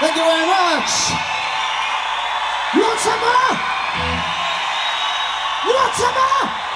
Thank you very much. You want some more? You want some more?